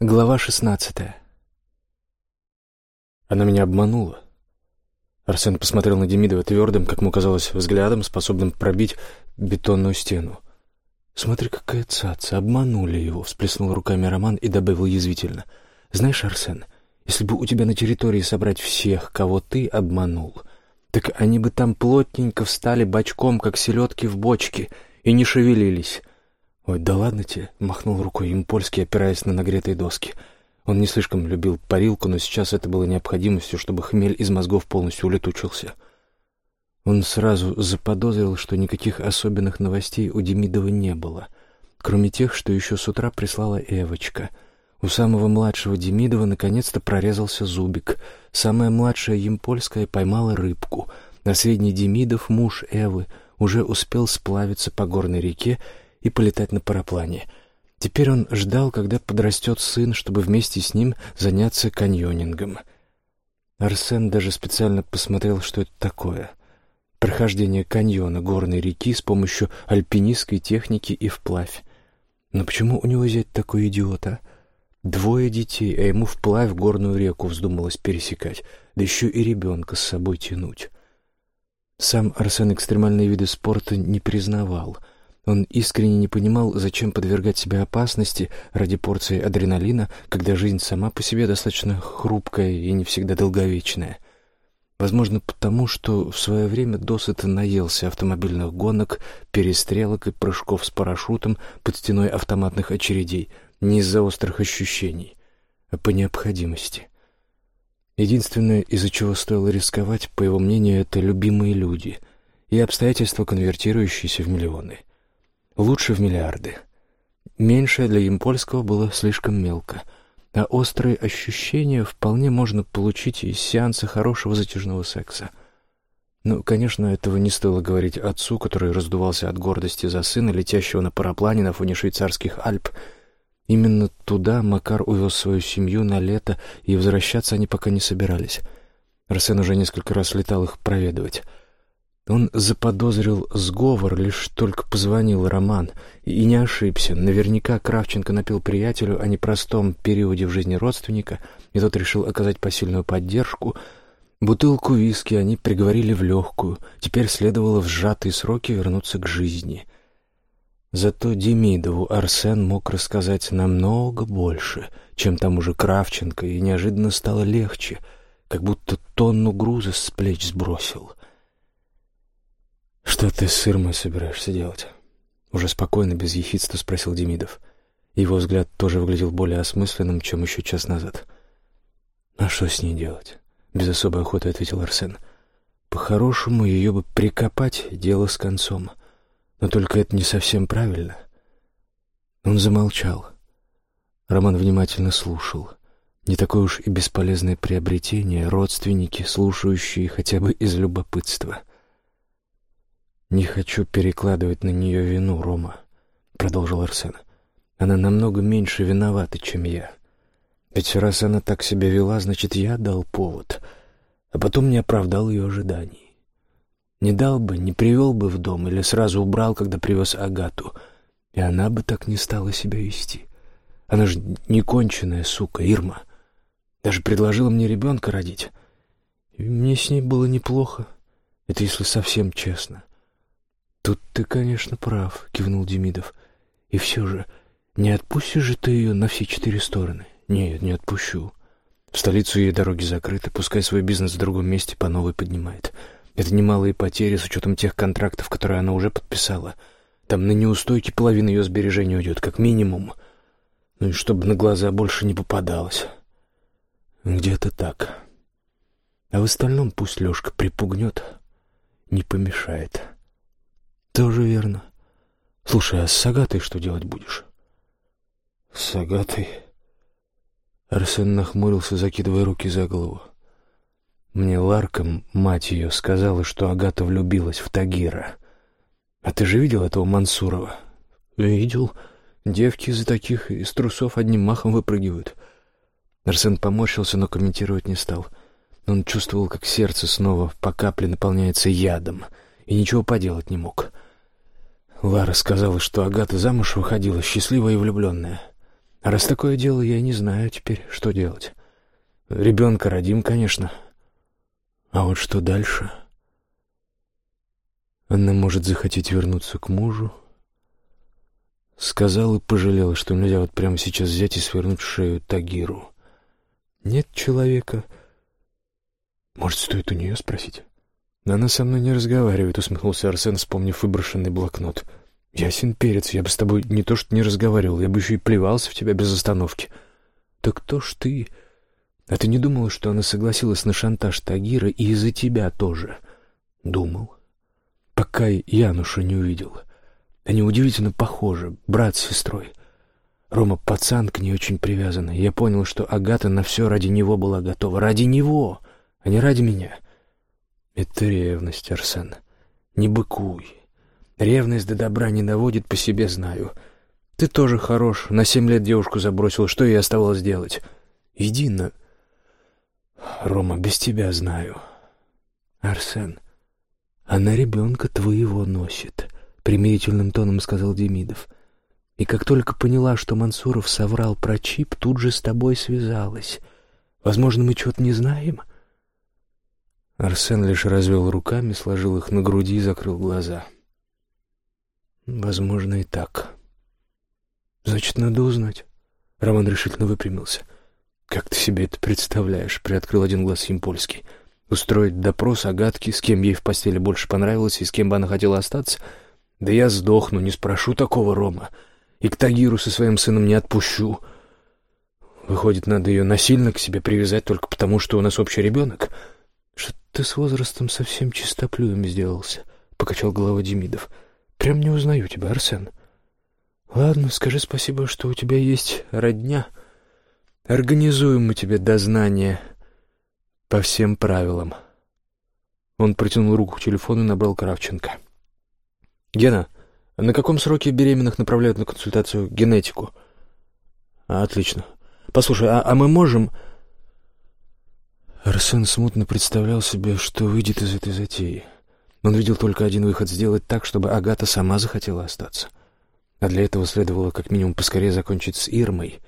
Глава шестнадцатая. Она меня обманула. Арсен посмотрел на Демидова твердым, как ему казалось, взглядом, способным пробить бетонную стену. «Смотри, какая цаца! Обманули его!» — всплеснул руками Роман и добавил язвительно. «Знаешь, Арсен, если бы у тебя на территории собрать всех, кого ты обманул, так они бы там плотненько встали бочком, как селедки в бочке, и не шевелились. «Ой, да ладно тебе», — махнул рукой им польский, опираясь на нагретые доски. Он не слишком любил парилку, но сейчас это было необходимостью, чтобы хмель из мозгов полностью улетучился. Он сразу заподозрил, что никаких особенных новостей у Демидова не было, кроме тех, что еще с утра прислала Эвочка. У самого младшего Демидова наконец-то прорезался зубик. Самая младшая Емпольская поймала рыбку, а средний Демидов, муж Эвы, уже успел сплавиться по горной реке и полетать на параплане. Теперь он ждал, когда подрастет сын, чтобы вместе с ним заняться каньонингом. Арсен даже специально посмотрел, что это такое. Прохождение каньона горной реки с помощью альпинистской техники и вплавь. Но почему у него взять такой идиота? Двое детей, а ему вплавь горную реку вздумалось пересекать, да еще и ребенка с собой тянуть. Сам Арсен экстремальные виды спорта не признавал — он искренне не понимал, зачем подвергать себя опасности ради порции адреналина, когда жизнь сама по себе достаточно хрупкая и не всегда долговечная. Возможно, потому что в свое время досыта наелся автомобильных гонок, перестрелок и прыжков с парашютом под стеной автоматных очередей не из-за острых ощущений, а по необходимости. Единственное, из-за чего стоило рисковать, по его мнению, это любимые люди и обстоятельства, конвертирующиеся в миллионы — лучше в миллиарды. Меньшее для импольского было слишком мелко, а острые ощущения вполне можно получить из сеанса хорошего затяжного секса. Ну, конечно, этого не стоило говорить отцу, который раздувался от гордости за сына, летящего на параплане на фоне швейцарских Альп. Именно туда Макар увез свою семью на лето, и возвращаться они пока не собирались. Арсен уже несколько раз летал их проведывать — он заподозрил сговор, лишь только позвонил Роман, и не ошибся. Наверняка Кравченко напил приятелю о непростом периоде в жизни родственника, и тот решил оказать посильную поддержку. Бутылку виски они приговорили в легкую, теперь следовало в сжатые сроки вернуться к жизни. Зато Демидову Арсен мог рассказать намного больше, чем тому же Кравченко, и неожиданно стало легче, как будто тонну груза с плеч сбросил — «Что ты с Ирмой собираешься делать?» Уже спокойно, без ехидства спросил Демидов. Его взгляд тоже выглядел более осмысленным, чем еще час назад. «А что с ней делать?» Без особой охоты ответил Арсен. «По-хорошему, ее бы прикопать, дело с концом. Но только это не совсем правильно». Он замолчал. Роман внимательно слушал. Не такое уж и бесполезное приобретение, родственники, слушающие хотя бы из любопытства — «Не хочу перекладывать на нее вину, Рома», — продолжил Арсен. «Она намного меньше виновата, чем я. Ведь раз она так себя вела, значит, я дал повод, а потом не оправдал ее ожиданий. Не дал бы, не привел бы в дом или сразу убрал, когда привез Агату, и она бы так не стала себя вести. Она же не конченая сука, Ирма. Даже предложила мне ребенка родить. И мне с ней было неплохо, это если совсем честно». «Тут ты, конечно, прав», — кивнул Демидов. «И все же, не отпустишь же ты ее на все четыре стороны?» «Нет, не отпущу. В столицу ей дороги закрыты, пускай свой бизнес в другом месте по новой поднимает. Это немалые потери с учетом тех контрактов, которые она уже подписала. Там на неустойки половина ее сбережений уйдет, как минимум. Ну и чтобы на глаза больше не попадалось. Где-то так. А в остальном пусть Лешка припугнет, не помешает». «Тоже верно. Слушай, а с Сагатой что делать будешь?» «С Сагатой?» Арсен нахмурился, закидывая руки за голову. «Мне Ларка, мать ее, сказала, что Агата влюбилась в Тагира. А ты же видел этого Мансурова?» «Видел. Девки из-за таких из трусов одним махом выпрыгивают». Арсен поморщился, но комментировать не стал. Он чувствовал, как сердце снова по капле наполняется ядом, и ничего поделать не мог. — Лара сказала, что Агата замуж выходила, счастливая и влюбленная. А раз такое дело, я не знаю теперь, что делать. Ребенка родим, конечно. А вот что дальше? Она может захотеть вернуться к мужу. Сказал и пожалел, что нельзя вот прямо сейчас взять и свернуть шею Тагиру. Нет человека. Может, стоит у нее спросить? Она со мной не разговаривает, усмехнулся Арсен, вспомнив выброшенный блокнот. Ясен перец, я бы с тобой не то что не разговаривал, я бы еще и плевался в тебя без остановки. Так кто ж ты? А ты не думала, что она согласилась на шантаж Тагира и из-за тебя тоже? Думал. Пока Януша не увидел. Они удивительно похожи, брат с сестрой. Рома пацан к ней очень привязанный. Я понял, что Агата на все ради него была готова. Ради него, а не ради меня. Это ревность, Арсен. Не быкуй. Ревность до добра не наводит, по себе знаю. Ты тоже хорош. На семь лет девушку забросил. Что ей оставалось делать? Иди на... Рома, без тебя знаю. Арсен, она ребенка твоего носит, примирительным тоном сказал Демидов. И как только поняла, что Мансуров соврал про чип, тут же с тобой связалась. Возможно, мы чего-то не знаем?» Арсен лишь развел руками, сложил их на груди и закрыл глаза. «Возможно, и так. Значит, надо узнать». Роман решительно выпрямился. «Как ты себе это представляешь?» — приоткрыл один глаз Симпольский. «Устроить допрос Агатки, с кем ей в постели больше понравилось и с кем бы она хотела остаться? Да я сдохну, не спрошу такого Рома и к Тагиру со своим сыном не отпущу. Выходит, надо ее насильно к себе привязать только потому, что у нас общий ребенок. Что ты с возрастом совсем чистоплюем сделался, — покачал головой Демидов. Прям не узнаю тебя, Арсен. Ладно, скажи спасибо, что у тебя есть родня. Организуем мы тебе дознание по всем правилам. Он протянул руку к телефону и набрал Кравченко. «Гена, на каком сроке беременных направляют на консультацию генетику? Отлично. Послушай, а, а мы можем... Арсен смутно представлял себе, что выйдет из этой затеи. Он видел только один выход — сделать так, чтобы Агата сама захотела остаться. А для этого следовало как минимум поскорее закончить с Ирмой.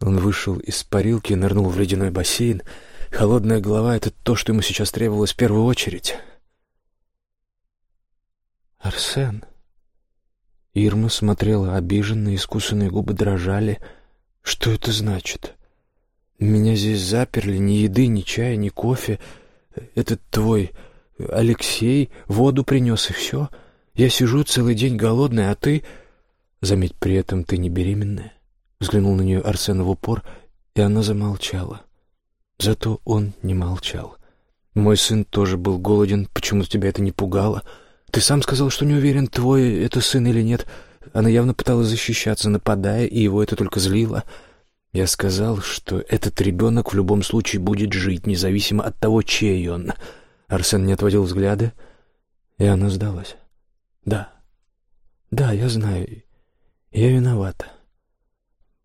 Он вышел из парилки нырнул в ледяной бассейн. Холодная голова — это то, что ему сейчас требовалось в первую очередь. «Арсен», Ирма смотрела обиженно, искусанные губы дрожали. «Что это значит? Меня здесь заперли, ни еды, ни чая, ни кофе. Этот твой Алексей воду принес, и все. Я сижу целый день голодная, а ты...» «Заметь, при этом ты не беременная?» Взглянул на нее Арсен в упор, и она замолчала. Зато он не молчал. «Мой сын тоже был голоден, почему тебя это не пугало?» Ты сам сказал, что не уверен, твой это сын или нет. Она явно пыталась защищаться, нападая, и его это только злило. Я сказал, что этот ребенок в любом случае будет жить, независимо от того, чей он. Арсен не отводил взгляды, и она сдалась. Да, да, я знаю, я виновата.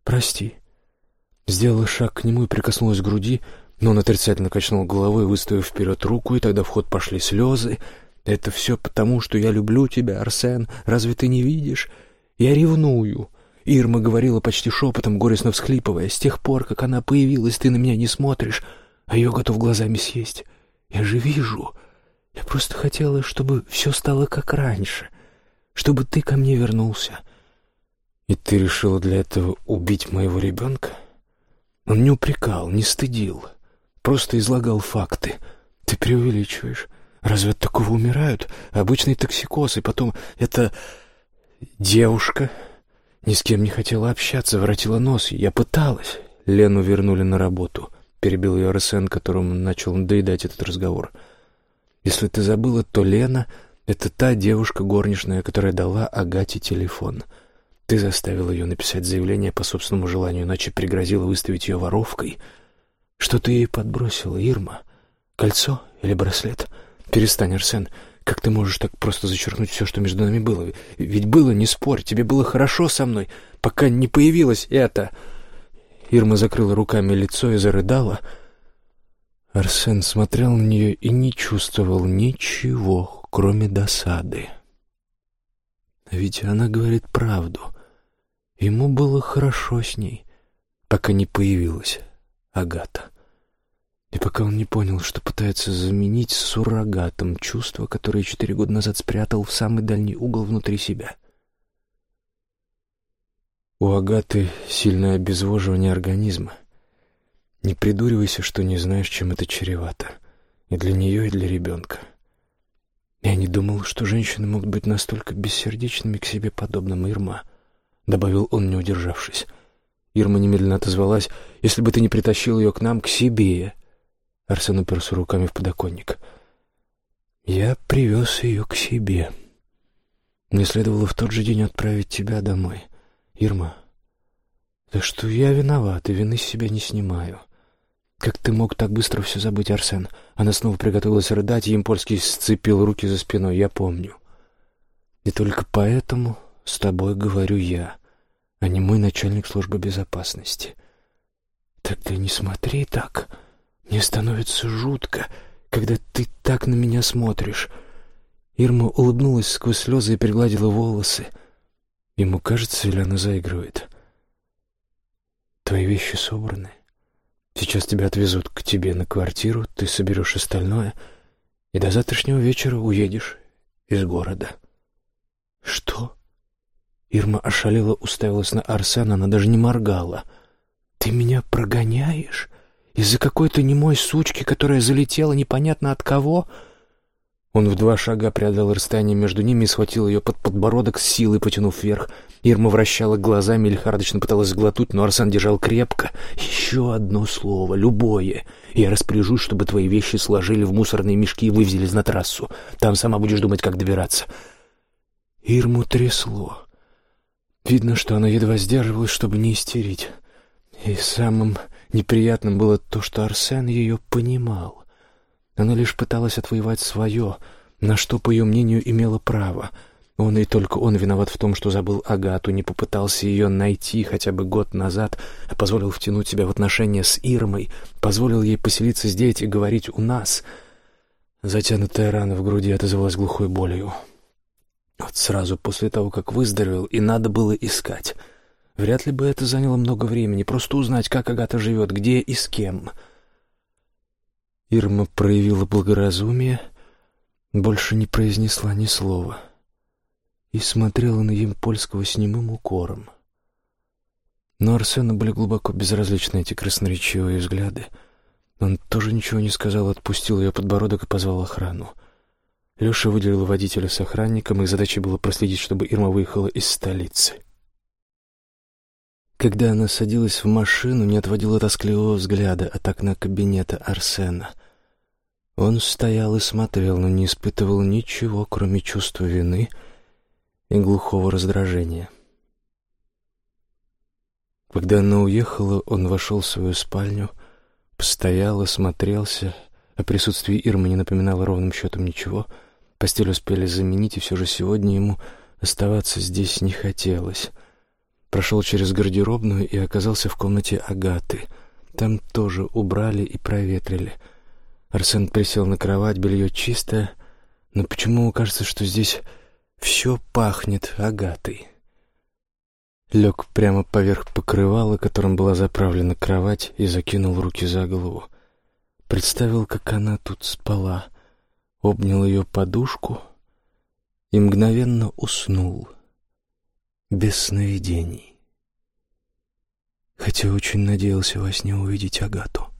Прости. Сделала шаг к нему и прикоснулась к груди, но он отрицательно качнул головой, выставив вперед руку, и тогда в ход пошли слезы, это все потому, что я люблю тебя, Арсен. Разве ты не видишь? Я ревную. Ирма говорила почти шепотом, горестно всхлипывая. С тех пор, как она появилась, ты на меня не смотришь, а ее готов глазами съесть. Я же вижу. Я просто хотела, чтобы все стало как раньше, чтобы ты ко мне вернулся. И ты решила для этого убить моего ребенка? Он не упрекал, не стыдил, просто излагал факты. Ты преувеличиваешь. Разве от такого умирают? Обычный токсикоз, и потом это... Девушка ни с кем не хотела общаться, воротила нос. Я пыталась. Лену вернули на работу. Перебил ее Арсен, которому начал надоедать этот разговор. Если ты забыла, то Лена — это та девушка горничная, которая дала Агате телефон. Ты заставил ее написать заявление по собственному желанию, иначе пригрозила выставить ее воровкой. Что ты ей подбросила, Ирма? Кольцо или браслет?» «Перестань, Арсен. Как ты можешь так просто зачеркнуть все, что между нами было? Ведь было, не спорь, тебе было хорошо со мной, пока не появилось это...» Ирма закрыла руками лицо и зарыдала. Арсен смотрел на нее и не чувствовал ничего, кроме досады. Ведь она говорит правду. Ему было хорошо с ней, пока не появилась Агата. И пока он не понял, что пытается заменить суррогатом чувство, которое четыре года назад спрятал в самый дальний угол внутри себя. У Агаты сильное обезвоживание организма. Не придуривайся, что не знаешь, чем это чревато. И для нее, и для ребенка. Я не думал, что женщины могут быть настолько бессердечными к себе подобным, Ирма, — добавил он, не удержавшись. Ирма немедленно отозвалась, «Если бы ты не притащил ее к нам, к себе». Арсен уперся руками в подоконник. «Я привез ее к себе. Мне следовало в тот же день отправить тебя домой. Ирма, так что я виноват и вины с себя не снимаю. «Как ты мог так быстро все забыть, Арсен?» Она снова приготовилась рыдать, и Импольский сцепил руки за спиной. «Я помню. И только поэтому с тобой говорю я, а не мой начальник службы безопасности. Тогда не смотри так. Мне становится жутко, когда ты так на меня смотришь». Ирма улыбнулась сквозь слезы и пригладила волосы. Ему кажется, или она заигрывает. «Твои вещи собраны?» Сейчас тебя отвезут к тебе на квартиру, ты соберешь остальное, и до завтрашнего вечера уедешь из города». «Что?» Ирма ошалела, уставилась на Арсена, она даже не моргала. «Ты меня прогоняешь? Из-за какой-то немой сучки, которая залетела непонятно от кого?» Он в два шага преодолел расстояние между ними и схватил ее под подбородок, с силой потянув вверх. Ирма вращала глазами и лихорадочно пыталась глотнуть, но Арсен держал крепко. «Еще одно слово, любое. Я распоряжусь, чтобы твои вещи сложили в мусорные мешки и вывезли на трассу. Там сама будешь думать, как добираться». Ирму трясло. Видно, что она едва сдерживалась, чтобы не истерить. И самым неприятным было то, что Арсен ее понимал. Она лишь пыталась отвоевать свое, на что, по ее мнению, имела право. Он и только он виноват в том, что забыл Агату, не попытался ее найти хотя бы год назад, а позволил втянуть себя в отношения с Ирмой, позволил ей поселиться здесь и говорить «у нас». Затянутая рана в груди отозвалась глухой болью. Вот сразу после того, как выздоровел, и надо было искать. Вряд ли бы это заняло много времени, просто узнать, как Агата живет, где и с кем — Ирма проявила благоразумие, больше не произнесла ни слова и смотрела на Емпольского с немым укором. Но Арсену были глубоко безразличны эти красноречивые взгляды. Он тоже ничего не сказал, отпустил ее подбородок и позвал охрану. Леша выделил водителя с охранником, их задачей было проследить, чтобы Ирма выехала из столицы. Когда она садилась в машину, не отводила тоскливого взгляда от окна кабинета Арсена. Он стоял и смотрел, но не испытывал ничего, кроме чувства вины и глухого раздражения. Когда она уехала, он вошел в свою спальню, постоял, осмотрелся. О присутствии Ирмы не напоминало ровным счетом ничего. Постель успели заменить, и все же сегодня ему оставаться здесь не хотелось — Прошел через гардеробную и оказался в комнате Агаты. Там тоже убрали и проветрили. Арсен присел на кровать, белье чистое, но почему ему кажется, что здесь все пахнет Агатой? Лег прямо поверх покрывала, которым была заправлена кровать, и закинул руки за голову. Представил, как она тут спала, обнял ее подушку и мгновенно уснул без сновидений. Хотя очень надеялся во сне увидеть Агату.